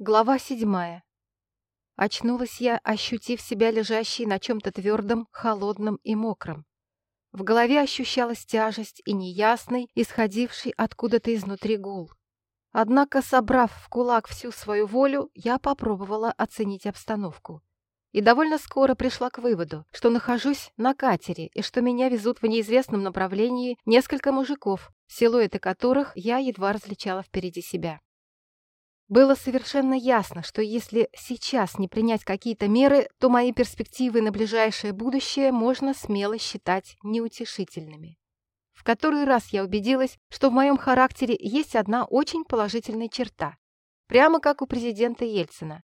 Глава седьмая. Очнулась я, ощутив себя лежащей на чем-то твердом, холодном и мокром. В голове ощущалась тяжесть и неясный, исходивший откуда-то изнутри гул. Однако, собрав в кулак всю свою волю, я попробовала оценить обстановку. И довольно скоро пришла к выводу, что нахожусь на катере и что меня везут в неизвестном направлении несколько мужиков, силуэты которых я едва различала впереди себя. Было совершенно ясно, что если сейчас не принять какие-то меры, то мои перспективы на ближайшее будущее можно смело считать неутешительными. В который раз я убедилась, что в моем характере есть одна очень положительная черта, прямо как у президента Ельцина.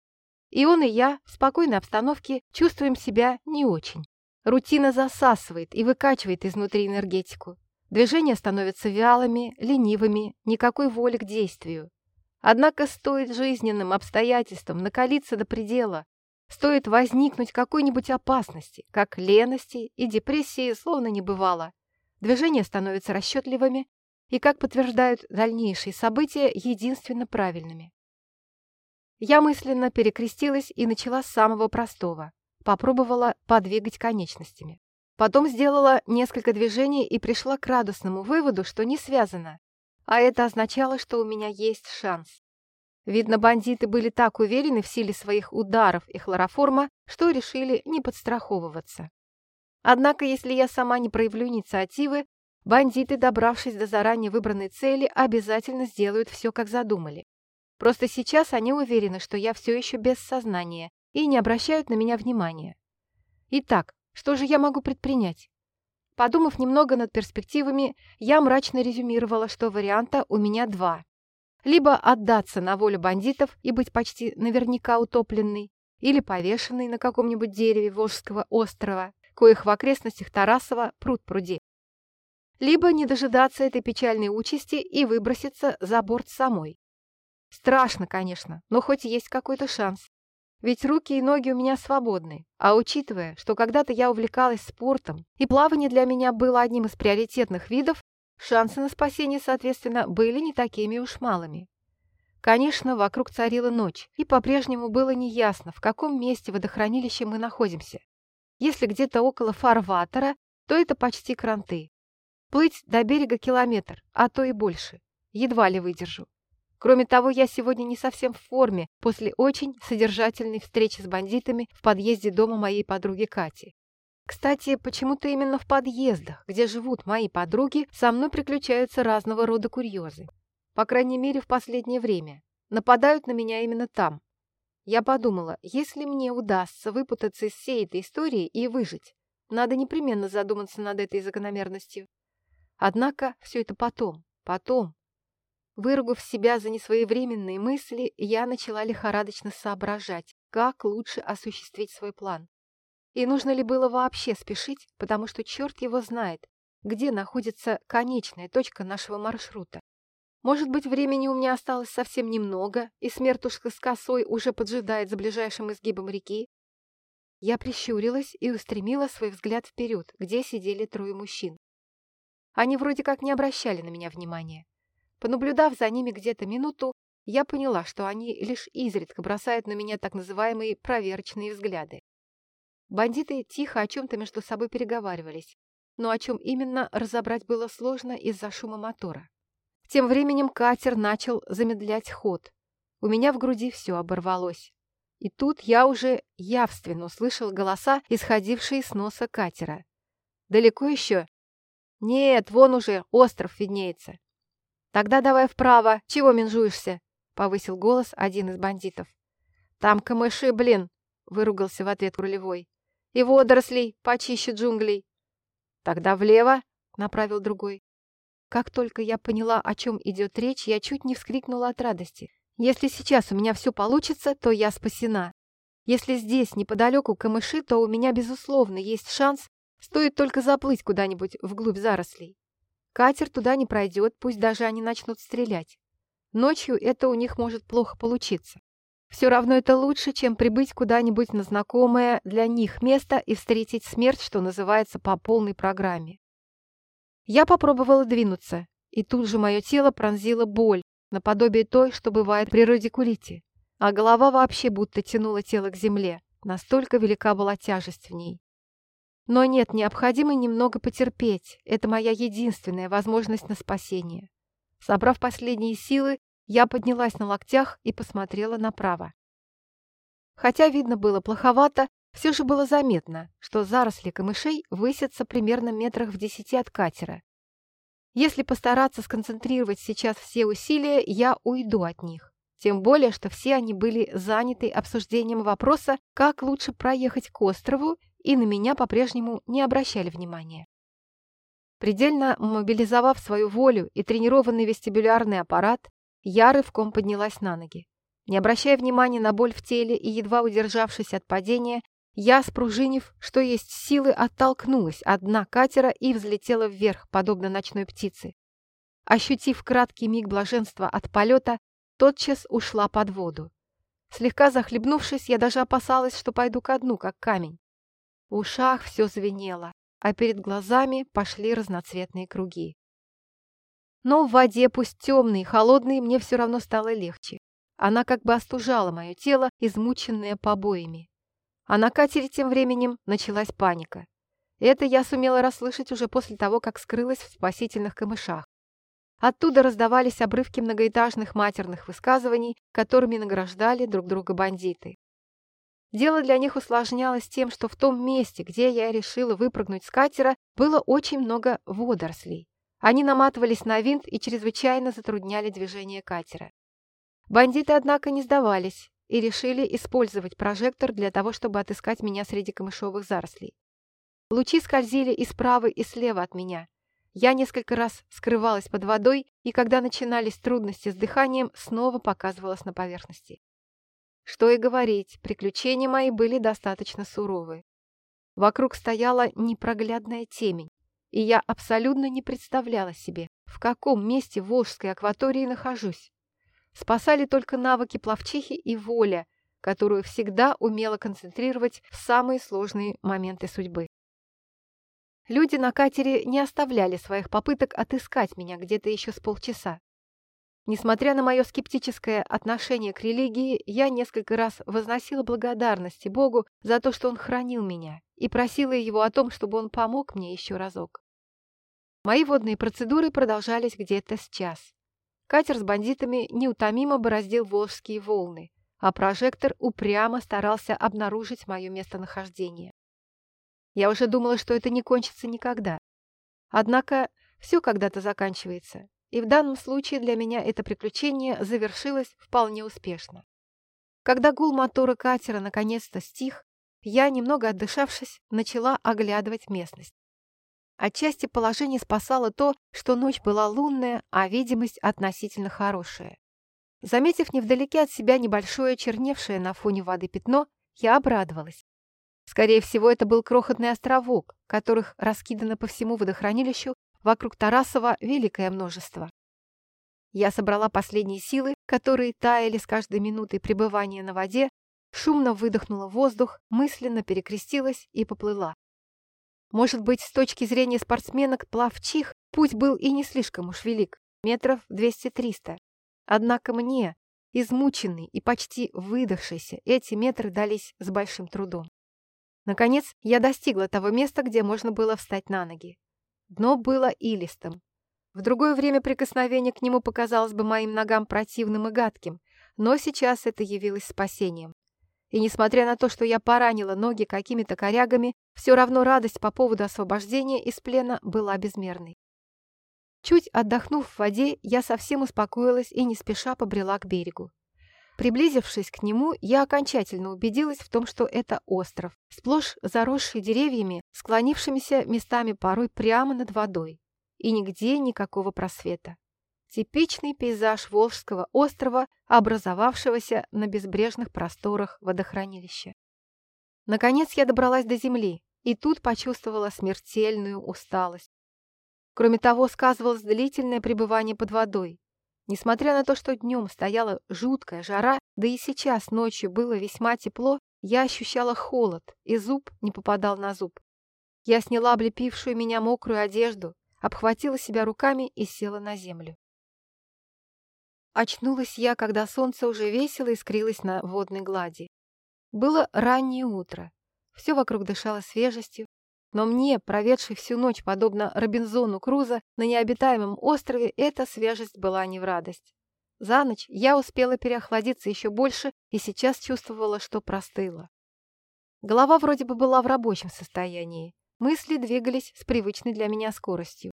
И он, и я в спокойной обстановке чувствуем себя не очень. Рутина засасывает и выкачивает изнутри энергетику. Движения становятся вялыми, ленивыми, никакой воли к действию. Однако стоит жизненным обстоятельствам накалиться до предела, стоит возникнуть какой-нибудь опасности, как лености и депрессии словно не бывало. Движения становятся расчетливыми и, как подтверждают дальнейшие события, единственно правильными. Я мысленно перекрестилась и начала с самого простого. Попробовала подвигать конечностями. Потом сделала несколько движений и пришла к радостному выводу, что не связано. А это означало, что у меня есть шанс. Видно, бандиты были так уверены в силе своих ударов и хлороформа, что решили не подстраховываться. Однако, если я сама не проявлю инициативы, бандиты, добравшись до заранее выбранной цели, обязательно сделают все, как задумали. Просто сейчас они уверены, что я все еще без сознания и не обращают на меня внимания. Итак, что же я могу предпринять? Подумав немного над перспективами, я мрачно резюмировала, что варианта у меня два. Либо отдаться на волю бандитов и быть почти наверняка утопленной, или повешенной на каком-нибудь дереве Волжского острова, коих в окрестностях Тарасова пруд пруди. Либо не дожидаться этой печальной участи и выброситься за борт самой. Страшно, конечно, но хоть есть какой-то шанс. Ведь руки и ноги у меня свободны. А учитывая, что когда-то я увлекалась спортом, и плавание для меня было одним из приоритетных видов, шансы на спасение, соответственно, были не такими уж малыми. Конечно, вокруг царила ночь, и по-прежнему было неясно, в каком месте водохранилища мы находимся. Если где-то около фарватера, то это почти кранты. Плыть до берега километр, а то и больше. Едва ли выдержу. Кроме того, я сегодня не совсем в форме после очень содержательной встречи с бандитами в подъезде дома моей подруги Кати. Кстати, почему-то именно в подъездах, где живут мои подруги, со мной приключаются разного рода курьезы. По крайней мере, в последнее время. Нападают на меня именно там. Я подумала, если мне удастся выпутаться из всей этой истории и выжить, надо непременно задуматься над этой закономерностью. Однако все это потом, потом, Выругав себя за несвоевременные мысли, я начала лихорадочно соображать, как лучше осуществить свой план. И нужно ли было вообще спешить, потому что черт его знает, где находится конечная точка нашего маршрута. Может быть, времени у меня осталось совсем немного, и смертушка с косой уже поджидает за ближайшим изгибом реки. Я прищурилась и устремила свой взгляд вперед, где сидели трое мужчин. Они вроде как не обращали на меня внимания. Понаблюдав за ними где-то минуту, я поняла, что они лишь изредка бросают на меня так называемые проверочные взгляды. Бандиты тихо о чем-то между собой переговаривались, но о чем именно разобрать было сложно из-за шума мотора. Тем временем катер начал замедлять ход. У меня в груди все оборвалось. И тут я уже явственно услышал голоса, исходившие с носа катера. «Далеко еще?» «Нет, вон уже остров виднеется». «Тогда давай вправо. Чего менжуешься?» — повысил голос один из бандитов. «Там камыши, блин!» — выругался в ответ рулевой. «И водорослей почище джунглей». «Тогда влево!» — направил другой. Как только я поняла, о чем идет речь, я чуть не вскрикнула от радости. Если сейчас у меня все получится, то я спасена. Если здесь неподалеку камыши, то у меня, безусловно, есть шанс, стоит только заплыть куда-нибудь вглубь зарослей. Катер туда не пройдет, пусть даже они начнут стрелять. Ночью это у них может плохо получиться. Все равно это лучше, чем прибыть куда-нибудь на знакомое для них место и встретить смерть, что называется, по полной программе. Я попробовала двинуться, и тут же мое тело пронзила боль, наподобие той, что бывает при радикулите. а голова вообще будто тянула тело к земле, настолько велика была тяжесть в ней. Но нет, необходимо немного потерпеть, это моя единственная возможность на спасение. Собрав последние силы, я поднялась на локтях и посмотрела направо. Хотя видно было плоховато, все же было заметно, что заросли камышей высятся примерно метрах в десяти от катера. Если постараться сконцентрировать сейчас все усилия, я уйду от них. Тем более, что все они были заняты обсуждением вопроса, как лучше проехать к острову, и на меня по-прежнему не обращали внимания. Предельно мобилизовав свою волю и тренированный вестибулярный аппарат, я рывком поднялась на ноги. Не обращая внимания на боль в теле и едва удержавшись от падения, я, спружинив, что есть силы, оттолкнулась от дна катера и взлетела вверх, подобно ночной птице. Ощутив краткий миг блаженства от полета, тотчас ушла под воду. Слегка захлебнувшись, я даже опасалась, что пойду ко дну, как камень. В ушах все звенело, а перед глазами пошли разноцветные круги. Но в воде, пусть темной и холодной, мне все равно стало легче. Она как бы остужала мое тело, измученное побоями. А на катере тем временем началась паника. Это я сумела расслышать уже после того, как скрылась в спасительных камышах. Оттуда раздавались обрывки многоэтажных матерных высказываний, которыми награждали друг друга бандиты. Дело для них усложнялось тем, что в том месте, где я решила выпрыгнуть с катера, было очень много водорослей. Они наматывались на винт и чрезвычайно затрудняли движение катера. Бандиты, однако, не сдавались и решили использовать прожектор для того, чтобы отыскать меня среди камышовых зарослей. Лучи скользили и справа, и слева от меня, я несколько раз скрывалась под водой, и когда начинались трудности с дыханием, снова показывалась на поверхности. Что и говорить, приключения мои были достаточно суровы. Вокруг стояла непроглядная темень, и я абсолютно не представляла себе, в каком месте Волжской акватории нахожусь. Спасали только навыки пловчихи и воля, которую всегда умела концентрировать в самые сложные моменты судьбы. Люди на катере не оставляли своих попыток отыскать меня где-то еще с полчаса. Несмотря на мое скептическое отношение к религии, я несколько раз возносила благодарности Богу за то, что Он хранил меня, и просила Его о том, чтобы Он помог мне еще разок. Мои водные процедуры продолжались где-то с час. Катер с бандитами неутомимо бороздил волжские волны, а прожектор упрямо старался обнаружить мое местонахождение. Я уже думала, что это не кончится никогда. Однако все когда-то заканчивается, и в данном случае для меня это приключение завершилось вполне успешно. Когда гул мотора катера наконец-то стих, я, немного отдышавшись, начала оглядывать местность. Отчасти положение спасало то, что ночь была лунная, а видимость относительно хорошая. Заметив невдалеке от себя небольшое черневшее на фоне воды пятно, я обрадовалась. Скорее всего, это был крохотный островок, которых раскидано по всему водохранилищу вокруг Тарасова великое множество. Я собрала последние силы, которые таяли с каждой минутой пребывания на воде, шумно выдохнула воздух, мысленно перекрестилась и поплыла. Может быть, с точки зрения спортсменок плавчих путь был и не слишком уж велик, метров 200-300. Однако мне, измученный и почти выдохшийся, эти метры дались с большим трудом. Наконец, я достигла того места, где можно было встать на ноги. Дно было илистым. В другое время прикосновение к нему показалось бы моим ногам противным и гадким, но сейчас это явилось спасением. И несмотря на то, что я поранила ноги какими-то корягами, все равно радость по поводу освобождения из плена была безмерной. Чуть отдохнув в воде, я совсем успокоилась и не спеша побрела к берегу. Приблизившись к нему, я окончательно убедилась в том, что это остров, сплошь заросший деревьями, склонившимися местами порой прямо над водой. И нигде никакого просвета. Типичный пейзаж Волжского острова, образовавшегося на безбрежных просторах водохранилища. Наконец я добралась до земли, и тут почувствовала смертельную усталость. Кроме того, сказывалось длительное пребывание под водой, Несмотря на то, что днем стояла жуткая жара, да и сейчас ночью было весьма тепло, я ощущала холод, и зуб не попадал на зуб. Я сняла облепившую меня мокрую одежду, обхватила себя руками и села на землю. Очнулась я, когда солнце уже весело искрилось на водной глади. Было раннее утро. Все вокруг дышало свежестью, но мне, проведшей всю ночь, подобно Робинзону Круза, на необитаемом острове, эта свежесть была не в радость. За ночь я успела переохладиться еще больше и сейчас чувствовала, что простыла. Голова вроде бы была в рабочем состоянии. Мысли двигались с привычной для меня скоростью.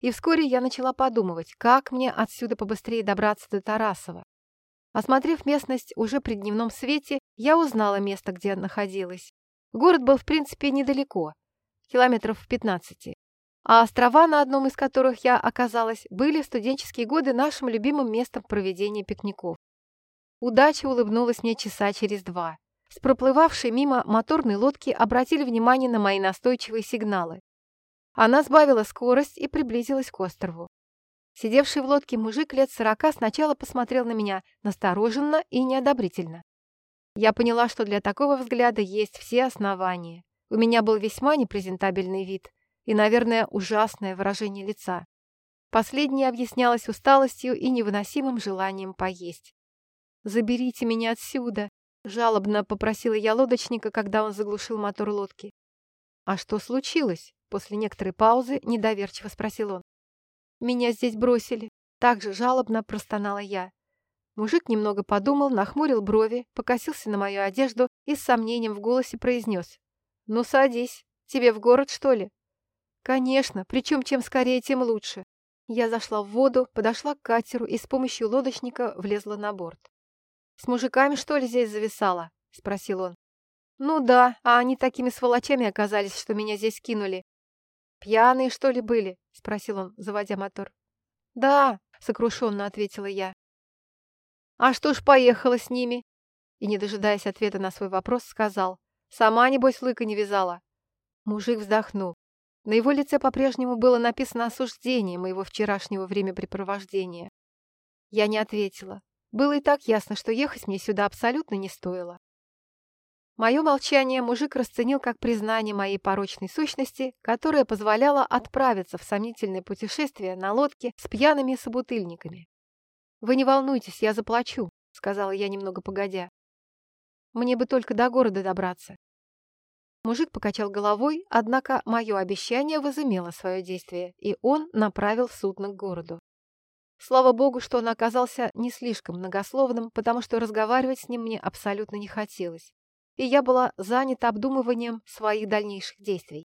И вскоре я начала подумывать, как мне отсюда побыстрее добраться до Тарасова. Осмотрев местность уже при дневном свете, я узнала место, где находилась. Город был, в принципе, недалеко, километров в 15. А острова, на одном из которых я оказалась, были в студенческие годы нашим любимым местом проведения пикников. Удача улыбнулась мне часа через два. С проплывавшей мимо моторной лодки обратили внимание на мои настойчивые сигналы. Она сбавила скорость и приблизилась к острову. Сидевший в лодке мужик лет сорока сначала посмотрел на меня настороженно и неодобрительно. Я поняла, что для такого взгляда есть все основания. У меня был весьма непрезентабельный вид и, наверное, ужасное выражение лица. Последнее объяснялось усталостью и невыносимым желанием поесть. «Заберите меня отсюда!» — жалобно попросила я лодочника, когда он заглушил мотор лодки. «А что случилось?» — после некоторой паузы недоверчиво спросил он. «Меня здесь бросили!» — так же жалобно простонала я. Мужик немного подумал, нахмурил брови, покосился на мою одежду и с сомнением в голосе произнес. «Ну, садись. Тебе в город, что ли?» «Конечно. Причем чем скорее, тем лучше». Я зашла в воду, подошла к катеру и с помощью лодочника влезла на борт. «С мужиками, что ли, здесь зависала?» — спросил он. «Ну да, а они такими сволочами оказались, что меня здесь кинули». «Пьяные, что ли, были?» — спросил он, заводя мотор. «Да», — сокрушенно ответила я. «А что ж поехала с ними?» И, не дожидаясь ответа на свой вопрос, сказал. Сама, небось, лыка не вязала. Мужик вздохнул. На его лице по-прежнему было написано осуждение моего вчерашнего времяпрепровождения. Я не ответила. Было и так ясно, что ехать мне сюда абсолютно не стоило. Мое молчание мужик расценил как признание моей порочной сущности, которая позволяла отправиться в сомнительное путешествие на лодке с пьяными собутыльниками. «Вы не волнуйтесь, я заплачу», — сказала я немного погодя. «Мне бы только до города добраться. Мужик покачал головой, однако мое обещание возымело свое действие, и он направил судно к городу. Слава богу, что он оказался не слишком многословным, потому что разговаривать с ним мне абсолютно не хотелось, и я была занята обдумыванием своих дальнейших действий.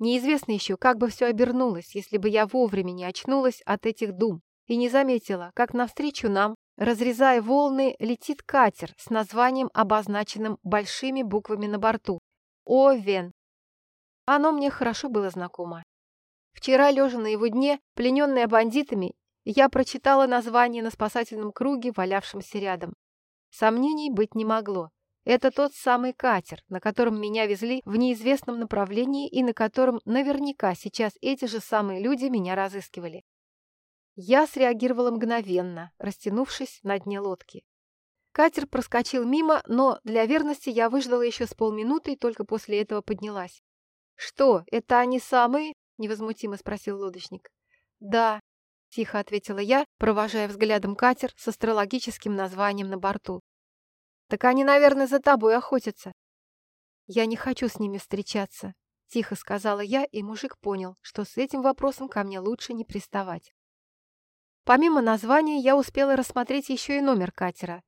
Неизвестно еще, как бы все обернулось, если бы я вовремя не очнулась от этих дум и не заметила, как навстречу нам, разрезая волны, летит катер с названием, обозначенным большими буквами на борту Овен. Оно мне хорошо было знакомо. Вчера, лежа на его дне, плененная бандитами, я прочитала название на спасательном круге, валявшемся рядом. Сомнений быть не могло. Это тот самый катер, на котором меня везли в неизвестном направлении и на котором наверняка сейчас эти же самые люди меня разыскивали. Я среагировала мгновенно, растянувшись на дне лодки. Катер проскочил мимо, но для верности я выждала еще с полминуты и только после этого поднялась. «Что, это они самые?» — невозмутимо спросил лодочник. «Да», — тихо ответила я, провожая взглядом катер с астрологическим названием на борту. «Так они, наверное, за тобой охотятся». «Я не хочу с ними встречаться», — тихо сказала я, и мужик понял, что с этим вопросом ко мне лучше не приставать. Помимо названия, я успела рассмотреть еще и номер катера.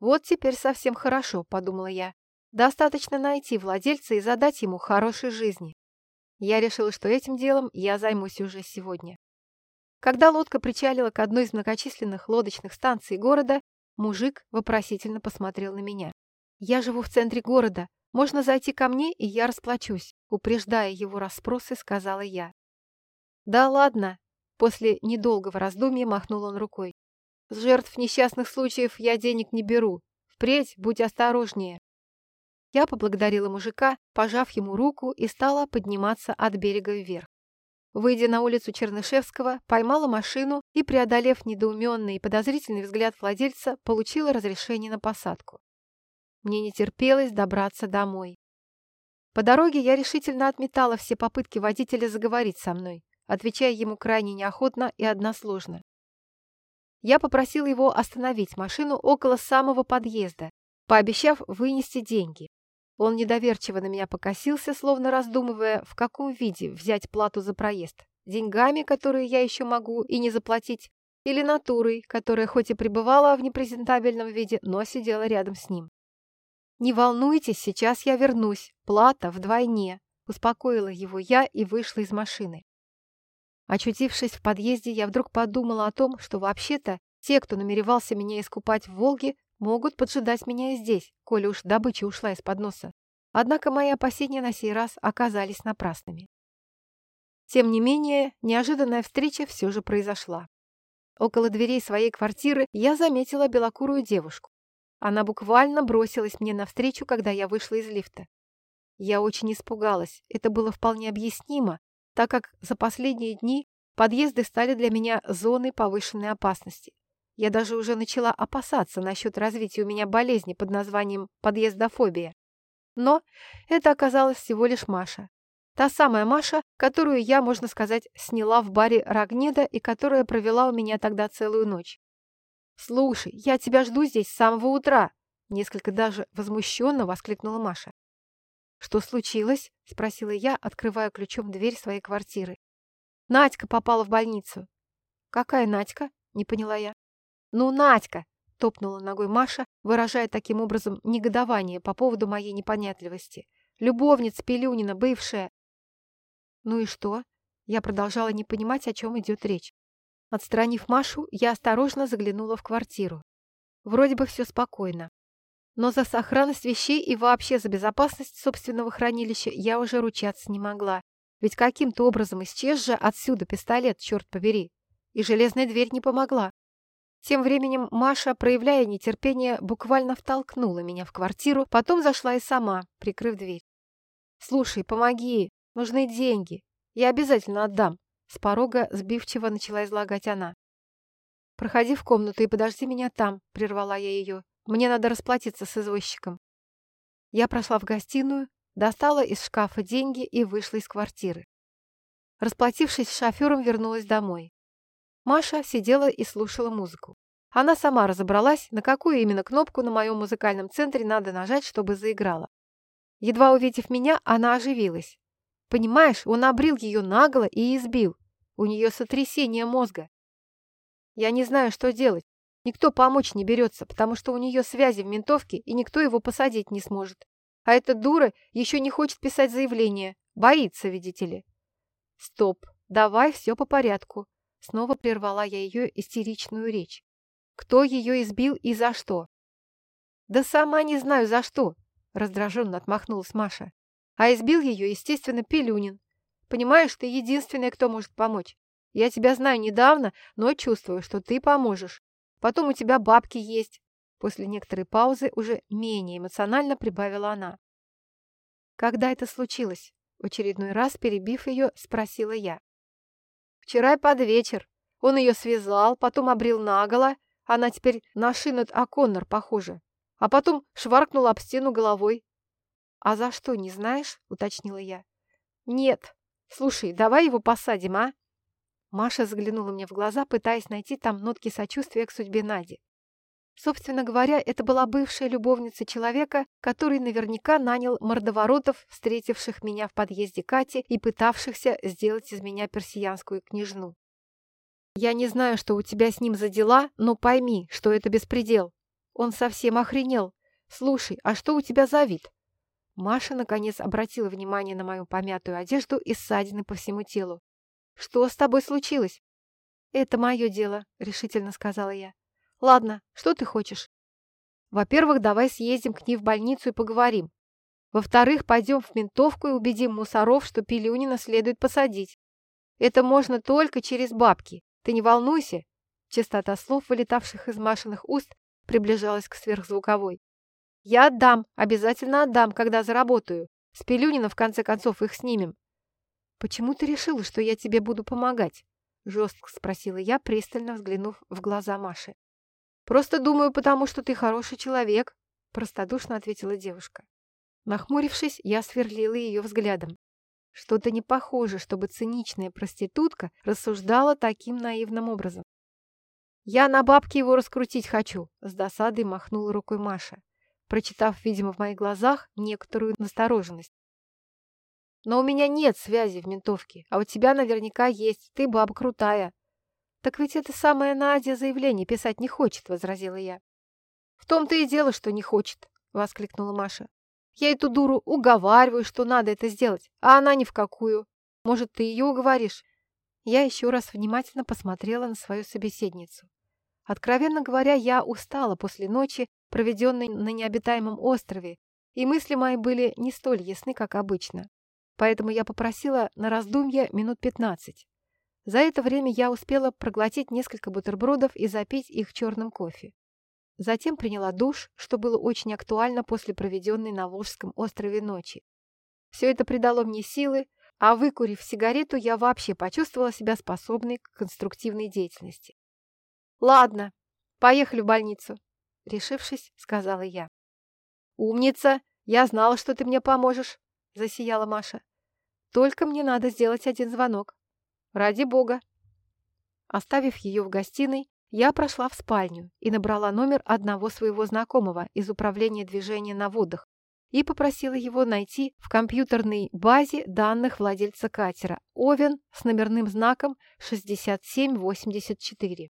«Вот теперь совсем хорошо», — подумала я. «Достаточно найти владельца и задать ему хорошей жизни». Я решила, что этим делом я займусь уже сегодня. Когда лодка причалила к одной из многочисленных лодочных станций города, мужик вопросительно посмотрел на меня. «Я живу в центре города. Можно зайти ко мне, и я расплачусь», упреждая его расспросы, сказала я. «Да ладно», — после недолгого раздумья махнул он рукой. С жертв несчастных случаев я денег не беру. Впредь будь осторожнее. Я поблагодарила мужика, пожав ему руку и стала подниматься от берега вверх. Выйдя на улицу Чернышевского, поймала машину и, преодолев недоуменный и подозрительный взгляд владельца, получила разрешение на посадку. Мне не терпелось добраться домой. По дороге я решительно отметала все попытки водителя заговорить со мной, отвечая ему крайне неохотно и односложно. Я попросила его остановить машину около самого подъезда, пообещав вынести деньги. Он недоверчиво на меня покосился, словно раздумывая, в каком виде взять плату за проезд. Деньгами, которые я еще могу и не заплатить, или натурой, которая хоть и пребывала в непрезентабельном виде, но сидела рядом с ним. «Не волнуйтесь, сейчас я вернусь. Плата вдвойне», — успокоила его я и вышла из машины. Очутившись в подъезде, я вдруг подумала о том, что вообще-то те, кто намеревался меня искупать в Волге, могут поджидать меня и здесь, коли уж добыча ушла из-под носа. Однако мои опасения на сей раз оказались напрасными. Тем не менее, неожиданная встреча все же произошла. Около дверей своей квартиры я заметила белокурую девушку. Она буквально бросилась мне навстречу, когда я вышла из лифта. Я очень испугалась. Это было вполне объяснимо, так как за последние дни подъезды стали для меня зоной повышенной опасности. Я даже уже начала опасаться насчет развития у меня болезни под названием подъездофобия. Но это оказалась всего лишь Маша. Та самая Маша, которую я, можно сказать, сняла в баре Рогнеда и которая провела у меня тогда целую ночь. «Слушай, я тебя жду здесь с самого утра!» Несколько даже возмущенно воскликнула Маша. «Что случилось?» – спросила я, открывая ключом дверь своей квартиры. «Надька попала в больницу». «Какая Надька?» – не поняла я. «Ну, Надька!» – топнула ногой Маша, выражая таким образом негодование по поводу моей непонятливости. «Любовница Пелюнина, бывшая!» «Ну и что?» Я продолжала не понимать, о чем идет речь. Отстранив Машу, я осторожно заглянула в квартиру. Вроде бы все спокойно. Но за сохранность вещей и вообще за безопасность собственного хранилища я уже ручаться не могла. Ведь каким-то образом исчез же отсюда пистолет, черт побери. И железная дверь не помогла. Тем временем Маша, проявляя нетерпение, буквально втолкнула меня в квартиру, потом зашла и сама, прикрыв дверь. «Слушай, помоги, нужны деньги. Я обязательно отдам», — с порога сбивчиво начала излагать она. «Проходи в комнату и подожди меня там», — прервала я ее. «Мне надо расплатиться с извозчиком». Я прошла в гостиную, достала из шкафа деньги и вышла из квартиры. Расплатившись с шофером, вернулась домой. Маша сидела и слушала музыку. Она сама разобралась, на какую именно кнопку на моем музыкальном центре надо нажать, чтобы заиграла. Едва увидев меня, она оживилась. Понимаешь, он обрил ее нагло и избил. У нее сотрясение мозга. Я не знаю, что делать. Никто помочь не берется, потому что у нее связи в ментовке, и никто его посадить не сможет. А эта дура еще не хочет писать заявление. Боится, видите ли. Стоп, давай все по порядку. Снова прервала я ее истеричную речь. Кто ее избил и за что? Да сама не знаю за что, раздраженно отмахнулась Маша. А избил ее, естественно, Пелюнин. Понимаешь, ты единственная, кто может помочь. Я тебя знаю недавно, но чувствую, что ты поможешь. Потом у тебя бабки есть. После некоторой паузы уже менее эмоционально прибавила она. Когда это случилось? В очередной раз, перебив ее, спросила я. Вчера под вечер. Он ее связал, потом обрил наголо. Она теперь на Шинет О'Коннор похожа. А потом шваркнула об стену головой. «А за что, не знаешь?» — уточнила я. «Нет. Слушай, давай его посадим, а?» Маша заглянула мне в глаза, пытаясь найти там нотки сочувствия к судьбе Нади. Собственно говоря, это была бывшая любовница человека, который наверняка нанял мордоворотов, встретивших меня в подъезде Кати и пытавшихся сделать из меня персиянскую княжну. «Я не знаю, что у тебя с ним за дела, но пойми, что это беспредел. Он совсем охренел. Слушай, а что у тебя за вид?» Маша, наконец, обратила внимание на мою помятую одежду и ссадины по всему телу. «Что с тобой случилось?» «Это мое дело», — решительно сказала я. Ладно, что ты хочешь? Во-первых, давай съездим к ней в больницу и поговорим. Во-вторых, пойдем в ментовку и убедим мусоров, что Пилюнина следует посадить. Это можно только через бабки. Ты не волнуйся. Частота слов, вылетавших из Машиных уст, приближалась к сверхзвуковой. Я отдам, обязательно отдам, когда заработаю. С Пилюнина, в конце концов, их снимем. Почему ты решила, что я тебе буду помогать? Жестко спросила я, пристально взглянув в глаза Маши. «Просто думаю, потому что ты хороший человек», – простодушно ответила девушка. Нахмурившись, я сверлила ее взглядом. Что-то не похоже, чтобы циничная проститутка рассуждала таким наивным образом. «Я на бабке его раскрутить хочу», — с досадой махнула рукой Маша, прочитав, видимо, в моих глазах некоторую настороженность. «Но у меня нет связи в ментовке, а у тебя наверняка есть, ты баба крутая». «Так ведь это самая Надя заявление писать не хочет», — возразила я. «В том-то и дело, что не хочет», — воскликнула Маша. «Я эту дуру уговариваю, что надо это сделать, а она ни в какую. Может, ты ее уговоришь?» Я еще раз внимательно посмотрела на свою собеседницу. Откровенно говоря, я устала после ночи, проведенной на необитаемом острове, и мысли мои были не столь ясны, как обычно. Поэтому я попросила на раздумье минут пятнадцать. За это время я успела проглотить несколько бутербродов и запить их черным кофе. Затем приняла душ, что было очень актуально после проведенной на Волжском острове ночи. Все это придало мне силы, а выкурив сигарету, я вообще почувствовала себя способной к конструктивной деятельности. «Ладно, поехали в больницу», — решившись, сказала я. «Умница! Я знала, что ты мне поможешь», — засияла Маша. «Только мне надо сделать один звонок. Ради бога». Оставив ее в гостиной, я прошла в спальню и набрала номер одного своего знакомого из управления движения на водах, и попросила его найти в компьютерной базе данных владельца катера Овен с номерным знаком 6784.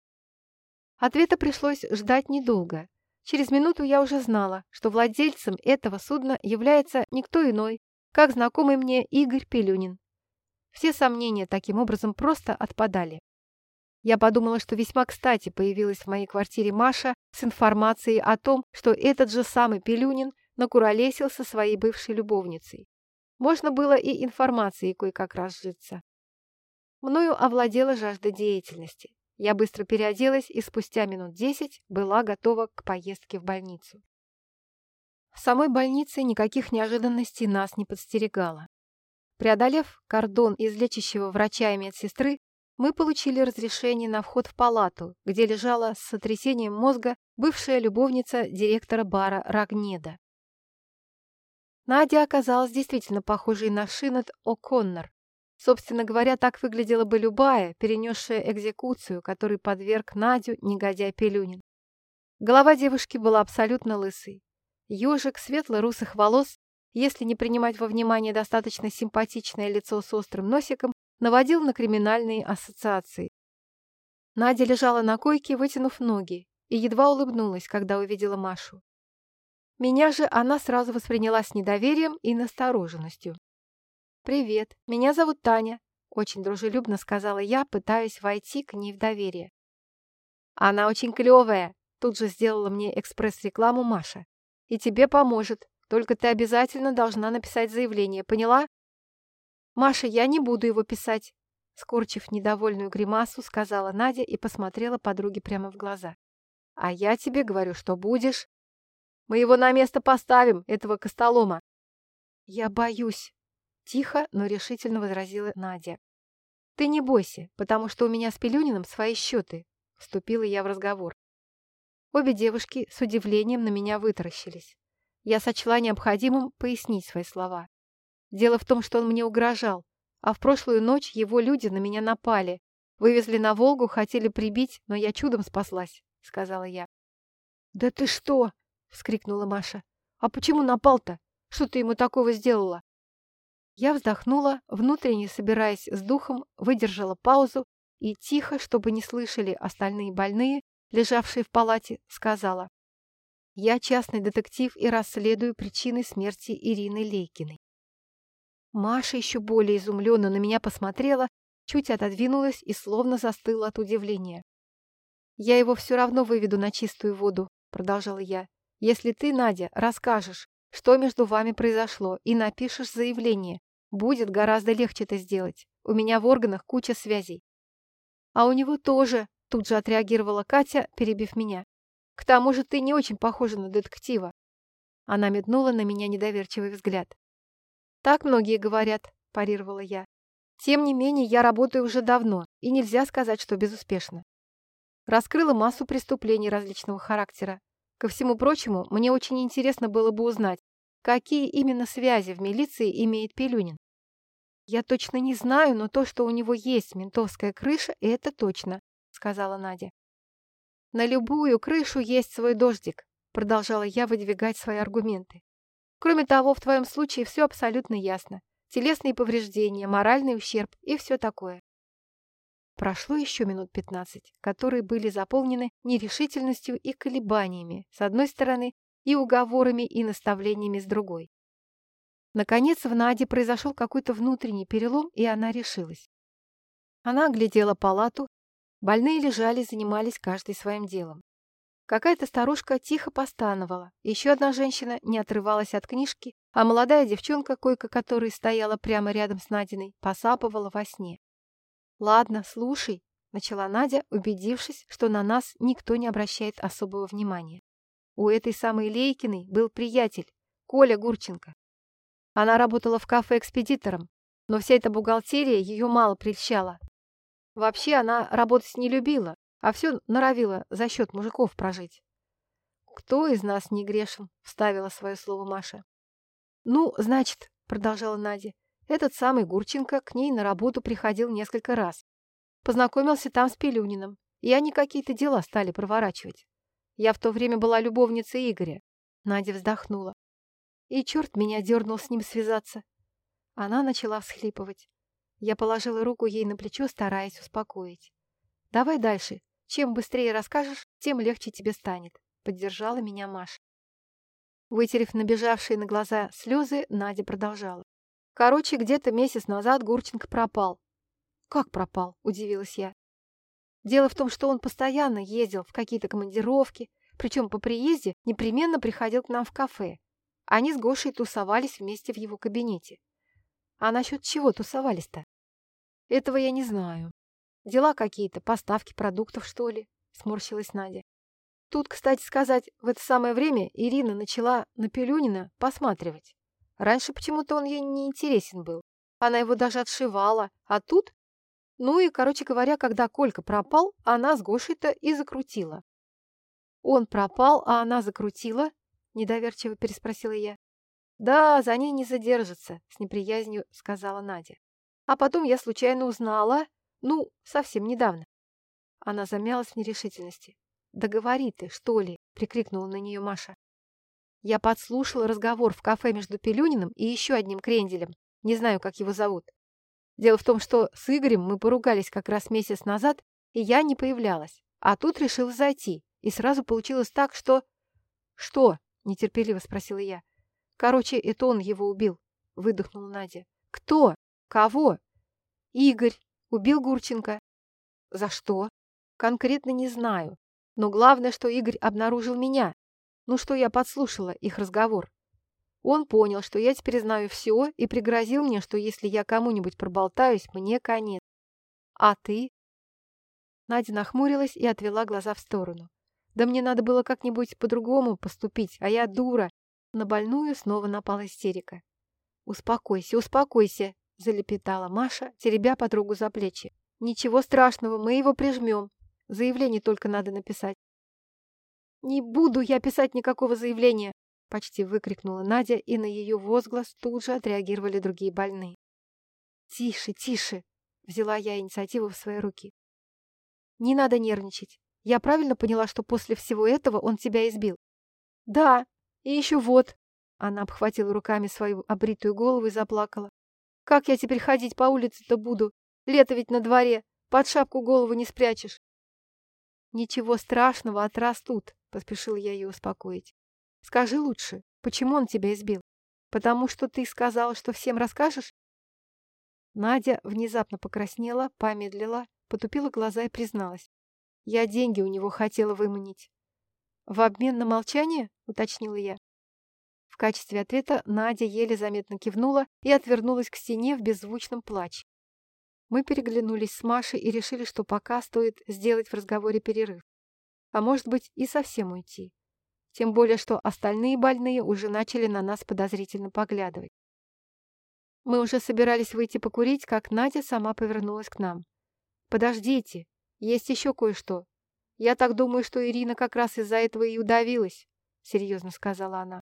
Ответа пришлось ждать недолго. Через минуту я уже знала, что владельцем этого судна является никто иной, как знакомый мне Игорь Пелюнин. Все сомнения таким образом просто отпадали. Я подумала, что весьма кстати появилась в моей квартире Маша с информацией о том, что этот же самый Пелюнин накуролесил со своей бывшей любовницей. Можно было и информацией кое-как разжиться. Мною овладела жажда деятельности. Я быстро переоделась и спустя минут десять была готова к поездке в больницу. В самой больнице никаких неожиданностей нас не подстерегало. Преодолев кордон из лечащего врача и медсестры, мы получили разрешение на вход в палату, где лежала с сотрясением мозга бывшая любовница директора бара Рагнеда. Надя оказалась действительно похожей на Шинет О'Коннор. Собственно говоря, так выглядела бы любая, перенесшая экзекуцию, которой подверг Надю негодяй Пелюнин. Голова девушки была абсолютно лысой. Ежик светло-русых волос, если не принимать во внимание достаточно симпатичное лицо с острым носиком, наводил на криминальные ассоциации. Надя лежала на койке, вытянув ноги, и едва улыбнулась, когда увидела Машу. Меня же она сразу восприняла с недоверием и настороженностью. «Привет, меня зовут Таня», — очень дружелюбно сказала я, пытаясь войти к ней в доверие. «Она очень клевая», — тут же сделала мне экспресс-рекламу Маша. «И тебе поможет, только ты обязательно должна написать заявление, поняла?» «Маша, я не буду его писать», — скорчив недовольную гримасу, сказала Надя и посмотрела подруге прямо в глаза. «А я тебе говорю, что будешь. Мы его на место поставим, этого костолома. Я боюсь, тихо, но решительно возразила Надя. Ты не бойся, потому что у меня с Пелюниным свои счеты, вступила я в разговор. Обе девушки с удивлением на меня вытаращились. Я сочла необходимым пояснить свои слова. Дело в том, что он мне угрожал, а в прошлую ночь его люди на меня напали. Вывезли на Волгу, хотели прибить, но я чудом спаслась, сказала я. «Да ты что?» вскрикнула Маша. «А почему напал-то? Что ты ему такого сделала?» Я вздохнула, внутренне собираясь с духом, выдержала паузу и тихо, чтобы не слышали остальные больные, лежавшие в палате, сказала. «Я частный детектив и расследую причины смерти Ирины Лейкиной». Маша еще более изумленно на меня посмотрела, чуть отодвинулась и словно застыла от удивления. «Я его все равно выведу на чистую воду», — продолжала я. Если ты, Надя, расскажешь, что между вами произошло, и напишешь заявление, будет гораздо легче это сделать. У меня в органах куча связей. А у него тоже, тут же отреагировала Катя, перебив меня. К тому же ты не очень похожа на детектива. Она метнула на меня недоверчивый взгляд. Так многие говорят, парировала я. Тем не менее, я работаю уже давно, и нельзя сказать, что безуспешно. Раскрыла массу преступлений различного характера, Ко всему прочему, мне очень интересно было бы узнать, какие именно связи в милиции имеет Пелюнин. «Я точно не знаю, но то, что у него есть ментовская крыша, это точно», — сказала Надя. На любую крышу есть свой дождик, продолжала я выдвигать свои аргументы. Кроме того, в твоем случае все абсолютно ясно. Телесные повреждения, моральный ущерб и все такое. Прошло еще минут пятнадцать, которые были заполнены нерешительностью и колебаниями с одной стороны и уговорами и наставлениями с другой. Наконец в Наде произошел какой-то внутренний перелом, и она решилась. Она оглядела палату. Больные лежали, занимались каждый своим делом. Какая-то старушка тихо постановала. Еще одна женщина не отрывалась от книжки, а молодая девчонка, койка которой стояла прямо рядом с Надиной, посапывала во сне. «Ладно, слушай», — начала Надя, убедившись, что на нас никто не обращает особого внимания. У этой самой Лейкиной был приятель, Коля Гурченко. Она работала в кафе экспедитором, но вся эта бухгалтерия ее мало прельщала. Вообще она работать не любила, а все норовила за счет мужиков прожить. «Кто из нас не грешен?» — вставила свое слово Маша. «Ну, значит», — продолжала Надя, этот самый Гурченко к ней на работу приходил несколько раз. Познакомился там с Пелюниным, и они какие-то дела стали проворачивать. Я в то время была любовницей Игоря. Надя вздохнула. И черт меня дернул с ним связаться. Она начала всхлипывать. Я положила руку ей на плечо, стараясь успокоить. «Давай дальше. Чем быстрее расскажешь, тем легче тебе станет», — поддержала меня Маша. Вытерев набежавшие на глаза слезы, Надя продолжала. Короче, где-то месяц назад Гурченко пропал. «Как пропал?» – удивилась я. Дело в том, что он постоянно ездил в какие-то командировки, причем по приезде непременно приходил к нам в кафе. Они с Гошей тусовались вместе в его кабинете. А насчет чего тусовались-то? Этого я не знаю. Дела какие-то, поставки продуктов, что ли? Сморщилась Надя. Тут, кстати сказать, в это самое время Ирина начала на Пелюнина посматривать. Раньше почему-то он ей не интересен был. Она его даже отшивала. А тут... Ну и, короче говоря, когда Колька пропал, она с Гошей-то и закрутила. Он пропал, а она закрутила? Недоверчиво переспросила я. Да, за ней не задержится, с неприязнью сказала Надя. А потом я случайно узнала, ну, совсем недавно. Она замялась в нерешительности. «Да говори ты, что ли?» — прикрикнула на нее Маша. Я подслушала разговор в кафе между Пелюниным и еще одним кренделем. Не знаю, как его зовут. Дело в том, что с Игорем мы поругались как раз месяц назад, и я не появлялась. А тут решила зайти. И сразу получилось так, что... «Что?» — нетерпеливо спросила я. «Короче, это он его убил», — выдохнула Надя. «Кто? Кого?» «Игорь. Убил Гурченко». «За что?» «Конкретно не знаю. Но главное, что Игорь обнаружил меня. Ну что я подслушала их разговор? Он понял, что я теперь знаю все и пригрозил мне, что если я кому-нибудь проболтаюсь, мне конец. А ты? Надя нахмурилась и отвела глаза в сторону. Да мне надо было как-нибудь по-другому поступить, а я дура. На больную снова напала истерика. «Успокойся, успокойся», — залепетала Маша, теребя подругу за плечи. «Ничего страшного, мы его прижмем. Заявление только надо написать. «Не буду я писать никакого заявления!» Почти выкрикнула Надя, и на ее возглас тут же отреагировали другие больные. «Тише, тише!» — взяла я инициативу в свои руки. «Не надо нервничать. Я правильно поняла, что после всего этого он тебя избил?» «Да, и еще вот!» Она обхватила руками свою обритую голову и заплакала. «Как я теперь ходить по улице-то буду? Лето ведь на дворе, под шапку голову не спрячешь!» «Ничего страшного, отрастут», — поспешил я ее успокоить. «Скажи лучше, почему он тебя избил? Потому что ты сказала, что всем расскажешь?» Надя внезапно покраснела, помедлила, потупила глаза и призналась. «Я деньги у него хотела выманить». «В обмен на молчание?» — уточнила я. В качестве ответа Надя еле заметно кивнула и отвернулась к стене в беззвучном плаче. Мы переглянулись с Машей и решили, что пока стоит сделать в разговоре перерыв. А может быть и совсем уйти. Тем более, что остальные больные уже начали на нас подозрительно поглядывать. Мы уже собирались выйти покурить, как Надя сама повернулась к нам. «Подождите, есть еще кое-что. Я так думаю, что Ирина как раз из-за этого и удавилась», — серьезно сказала она.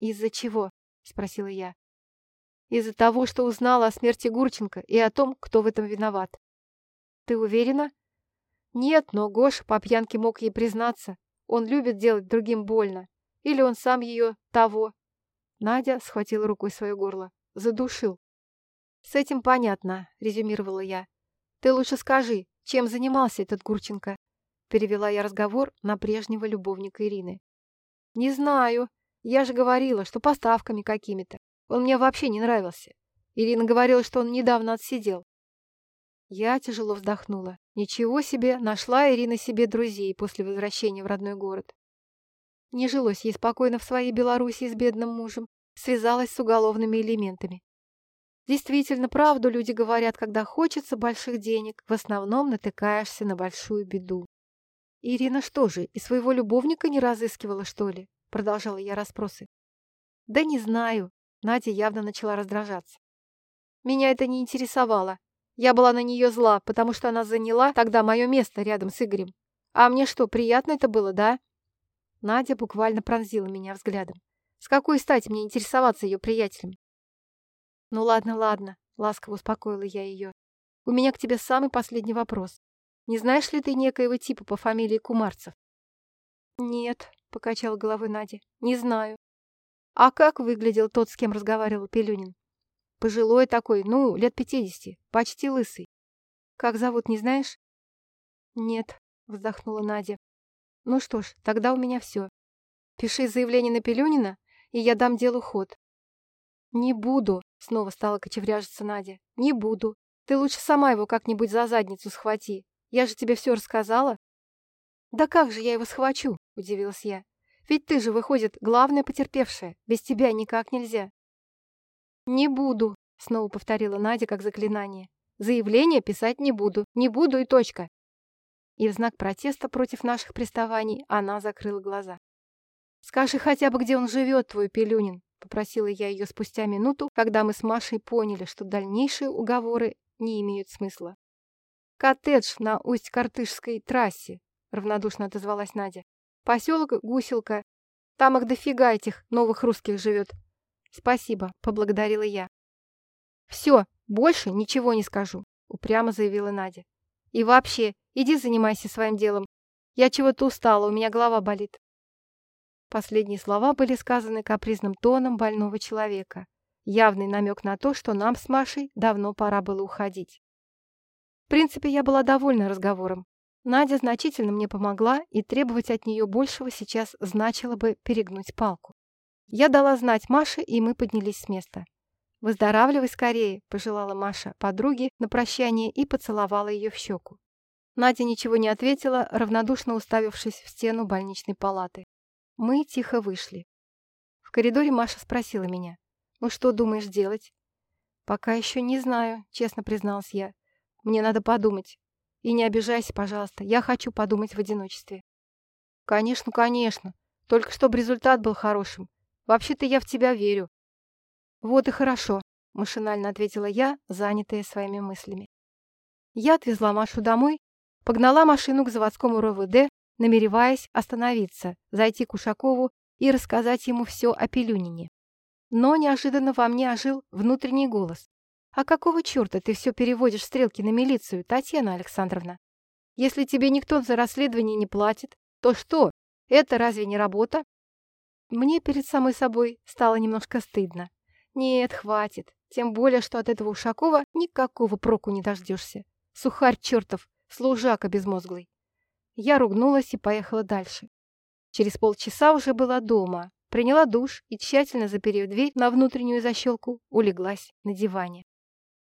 «Из-за чего?» — спросила я из-за того, что узнала о смерти Гурченко и о том, кто в этом виноват. Ты уверена? Нет, но Гоша по пьянке мог ей признаться. Он любит делать другим больно. Или он сам ее того. Надя схватила рукой свое горло. Задушил. «С этим понятно», — резюмировала я. «Ты лучше скажи, чем занимался этот Гурченко?» Перевела я разговор на прежнего любовника Ирины. «Не знаю. Я же говорила, что поставками какими-то. Он мне вообще не нравился. Ирина говорила, что он недавно отсидел. Я тяжело вздохнула. Ничего себе, нашла Ирина себе друзей после возвращения в родной город. Не жилось ей спокойно в своей Белоруссии с бедным мужем, связалась с уголовными элементами. Действительно, правду люди говорят, когда хочется больших денег, в основном натыкаешься на большую беду. Ирина что же, и своего любовника не разыскивала, что ли? Продолжала я расспросы. Да не знаю. Надя явно начала раздражаться. Меня это не интересовало. Я была на нее зла, потому что она заняла тогда мое место рядом с Игорем. А мне что, приятно это было, да? Надя буквально пронзила меня взглядом. С какой стати мне интересоваться ее приятелем? Ну ладно, ладно, ласково успокоила я ее. У меня к тебе самый последний вопрос. Не знаешь ли ты некоего типа по фамилии Кумарцев? Нет, покачала головой Надя. Не знаю. А как выглядел тот, с кем разговаривал Пелюнин? Пожилой такой, ну, лет пятидесяти, почти лысый. Как зовут, не знаешь? Нет, вздохнула Надя. Ну что ж, тогда у меня все. Пиши заявление на Пелюнина, и я дам делу ход. Не буду, снова стала кочевряжиться Надя. Не буду. Ты лучше сама его как-нибудь за задницу схвати. Я же тебе все рассказала. Да как же я его схвачу, удивилась я. Ведь ты же, выходит, главная потерпевшая. Без тебя никак нельзя. «Не буду», — снова повторила Надя как заклинание. «Заявление писать не буду. Не буду и точка». И в знак протеста против наших приставаний она закрыла глаза. «Скажи хотя бы, где он живет, твой Пелюнин», — попросила я ее спустя минуту, когда мы с Машей поняли, что дальнейшие уговоры не имеют смысла. «Коттедж на Усть-Картышской трассе», — равнодушно отозвалась Надя. «Поселок Гуселка. Там их дофига этих новых русских живет. «Спасибо», — поблагодарила я. «Все, больше ничего не скажу», — упрямо заявила Надя. «И вообще, иди занимайся своим делом. Я чего-то устала, у меня голова болит». Последние слова были сказаны капризным тоном больного человека. Явный намек на то, что нам с Машей давно пора было уходить. В принципе, я была довольна разговором. Надя значительно мне помогла, и требовать от нее большего сейчас значило бы перегнуть палку. Я дала знать Маше, и мы поднялись с места. «Выздоравливай скорее», – пожелала Маша подруге на прощание и поцеловала ее в щеку. Надя ничего не ответила, равнодушно уставившись в стену больничной палаты. Мы тихо вышли. В коридоре Маша спросила меня. «Ну что думаешь делать?» «Пока еще не знаю», — честно призналась я. «Мне надо подумать. И не обижайся, пожалуйста, я хочу подумать в одиночестве». «Конечно, конечно. Только чтобы результат был хорошим. Вообще-то я в тебя верю». «Вот и хорошо», — машинально ответила я, занятая своими мыслями. Я отвезла Машу домой, погнала машину к заводскому РОВД, намереваясь остановиться, зайти к Ушакову и рассказать ему все о Пелюнине. Но неожиданно во мне ожил внутренний голос. «А какого черта ты все переводишь стрелки на милицию, Татьяна Александровна? Если тебе никто за расследование не платит, то что, это разве не работа? Мне перед самой собой стало немножко стыдно. Нет, хватит. Тем более, что от этого Ушакова никакого проку не дождешься. Сухарь чертов, служака безмозглый. Я ругнулась и поехала дальше. Через полчаса уже была дома, приняла душ и, тщательно заперев дверь на внутреннюю защелку, улеглась на диване.